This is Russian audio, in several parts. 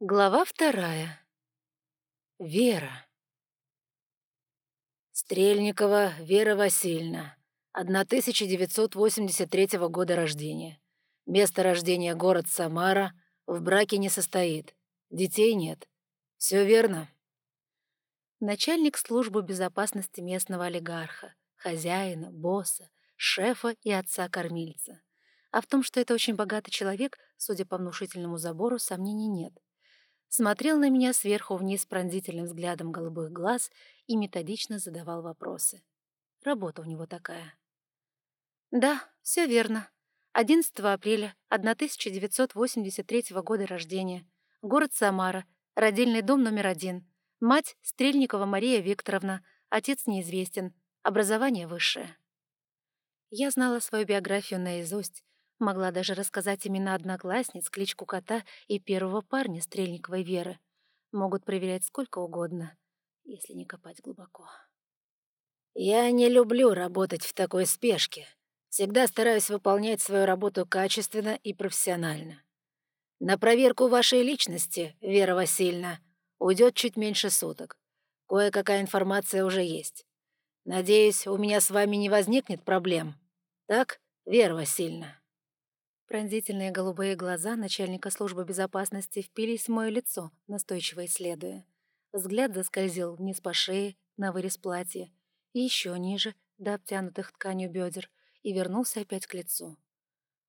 Глава вторая. Вера. Стрельникова Вера Васильевна, 1983 года рождения. Место рождения город Самара, в браке не состоит. Детей нет. Все верно? Начальник службы безопасности местного олигарха, хозяина, босса, шефа и отца-кормильца. А в том, что это очень богатый человек, судя по внушительному забору, сомнений нет смотрел на меня сверху вниз пронзительным взглядом голубых глаз и методично задавал вопросы. Работа у него такая. «Да, все верно. 11 апреля 1983 года рождения. Город Самара. Родильный дом номер один. Мать Стрельникова Мария Викторовна. Отец неизвестен. Образование высшее». Я знала свою биографию наизусть, Могла даже рассказать имена одноклассниц, кличку кота и первого парня Стрельниковой Веры. Могут проверять сколько угодно, если не копать глубоко. «Я не люблю работать в такой спешке. Всегда стараюсь выполнять свою работу качественно и профессионально. На проверку вашей личности, Вера Васильевна, уйдет чуть меньше суток. Кое-какая информация уже есть. Надеюсь, у меня с вами не возникнет проблем. Так, Вера Васильевна?» Пронзительные голубые глаза начальника службы безопасности впились в мое лицо, настойчиво исследуя. Взгляд заскользил вниз по шее, на вырез платья, и еще ниже, до обтянутых тканью бедер, и вернулся опять к лицу.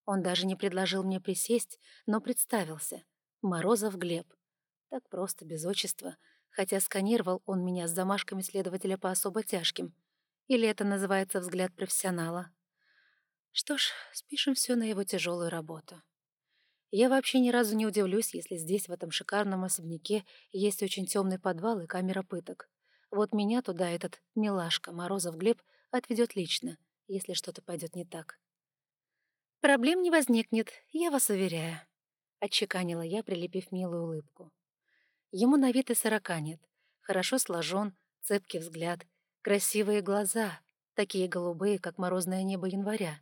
Он даже не предложил мне присесть, но представился. Морозов Глеб. Так просто, без отчества, хотя сканировал он меня с замашками следователя по особо тяжким. Или это называется взгляд профессионала. Что ж, спишем все на его тяжелую работу. Я вообще ни разу не удивлюсь, если здесь, в этом шикарном особняке, есть очень темный подвал и камера пыток. Вот меня туда этот милашка Морозов Глеб отведет лично, если что-то пойдет не так. «Проблем не возникнет, я вас уверяю», — отчеканила я, прилепив милую улыбку. Ему на вид и сорока нет. Хорошо сложен, цепкий взгляд, красивые глаза, такие голубые, как морозное небо января.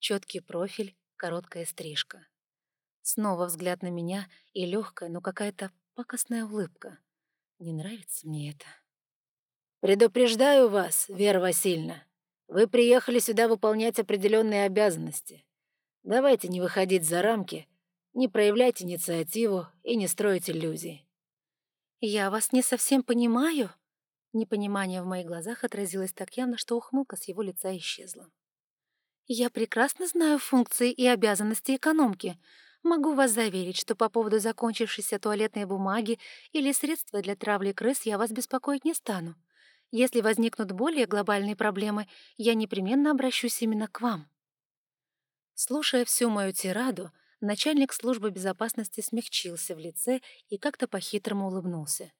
Четкий профиль, короткая стрижка. Снова взгляд на меня и легкая, но какая-то пакостная улыбка. Не нравится мне это. «Предупреждаю вас, Вера Васильевна, вы приехали сюда выполнять определенные обязанности. Давайте не выходить за рамки, не проявлять инициативу и не строить иллюзий». «Я вас не совсем понимаю». Непонимание в моих глазах отразилось так явно, что ухмылка с его лица исчезла. Я прекрасно знаю функции и обязанности экономки. Могу вас заверить, что по поводу закончившейся туалетной бумаги или средства для травли крыс я вас беспокоить не стану. Если возникнут более глобальные проблемы, я непременно обращусь именно к вам». Слушая всю мою тираду, начальник службы безопасности смягчился в лице и как-то по-хитрому улыбнулся.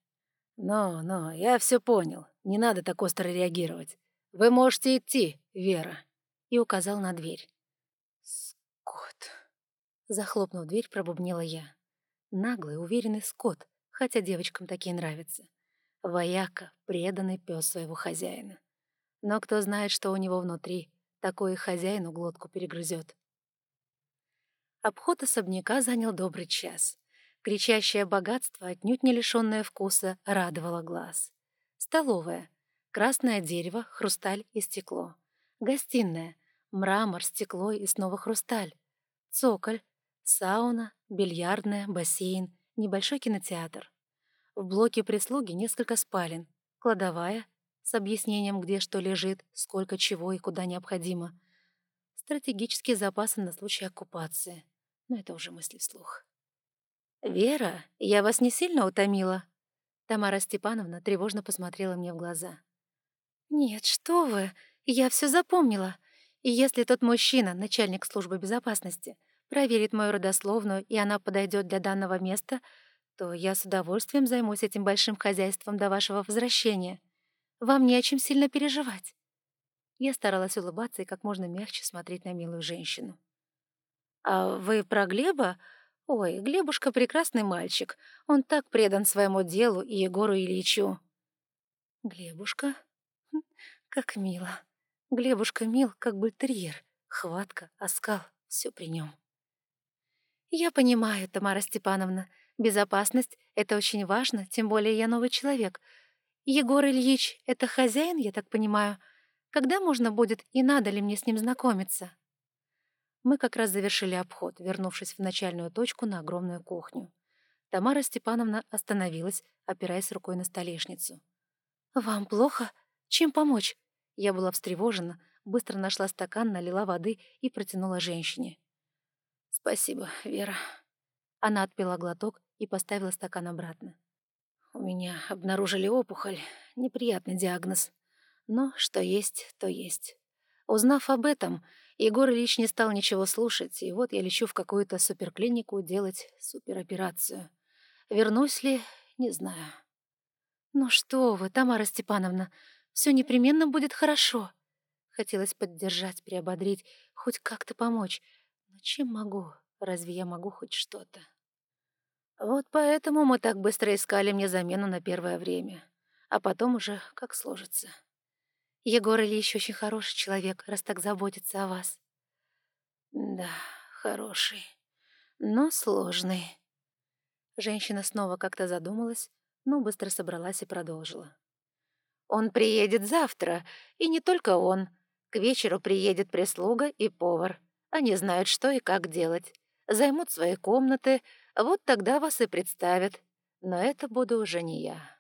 «Но, я все понял. Не надо так остро реагировать. Вы можете идти, Вера» и указал на дверь. «Скот!» Захлопнув дверь, пробубнила я. Наглый, уверенный скот, хотя девочкам такие нравятся. Вояка, преданный пес своего хозяина. Но кто знает, что у него внутри, такой хозяину глотку перегрызет. Обход особняка занял добрый час. Кричащее богатство, отнюдь не лишенное вкуса, радовало глаз. Столовая. Красное дерево, хрусталь и стекло. Гостиная. Мрамор, стекло и снова хрусталь. Цоколь. Сауна, бильярдная, бассейн, небольшой кинотеатр. В блоке прислуги несколько спален. Кладовая с объяснением, где что лежит, сколько чего и куда необходимо. Стратегические запасы на случай оккупации. Но это уже мысли вслух. «Вера, я вас не сильно утомила?» Тамара Степановна тревожно посмотрела мне в глаза. «Нет, что вы, я все запомнила. И если тот мужчина, начальник службы безопасности, проверит мою родословную, и она подойдет для данного места, то я с удовольствием займусь этим большим хозяйством до вашего возвращения. Вам не о чем сильно переживать». Я старалась улыбаться и как можно мягче смотреть на милую женщину. «А вы про Глеба? Ой, Глебушка — прекрасный мальчик. Он так предан своему делу и Егору Ильичу». «Глебушка? Хм, как мило». Глебушка мил, как бультерьер. Хватка, оскал — все при нем. «Я понимаю, Тамара Степановна. Безопасность — это очень важно, тем более я новый человек. Егор Ильич — это хозяин, я так понимаю. Когда можно будет и надо ли мне с ним знакомиться?» Мы как раз завершили обход, вернувшись в начальную точку на огромную кухню. Тамара Степановна остановилась, опираясь рукой на столешницу. «Вам плохо? Чем помочь?» Я была встревожена, быстро нашла стакан, налила воды и протянула женщине. «Спасибо, Вера». Она отпила глоток и поставила стакан обратно. «У меня обнаружили опухоль. Неприятный диагноз. Но что есть, то есть. Узнав об этом, Егор Ильич не стал ничего слушать, и вот я лечу в какую-то суперклинику делать супероперацию. Вернусь ли, не знаю. «Ну что вы, Тамара Степановна, все непременно будет хорошо». Хотелось поддержать, приободрить, хоть как-то помочь. Но чем могу? Разве я могу хоть что-то? Вот поэтому мы так быстро искали мне замену на первое время. А потом уже как сложится. Егор Ильич очень хороший человек, раз так заботится о вас. Да, хороший, но сложный. Женщина снова как-то задумалась, но быстро собралась и продолжила. Он приедет завтра, и не только он. К вечеру приедет прислуга и повар. Они знают, что и как делать. Займут свои комнаты, вот тогда вас и представят. Но это буду уже не я.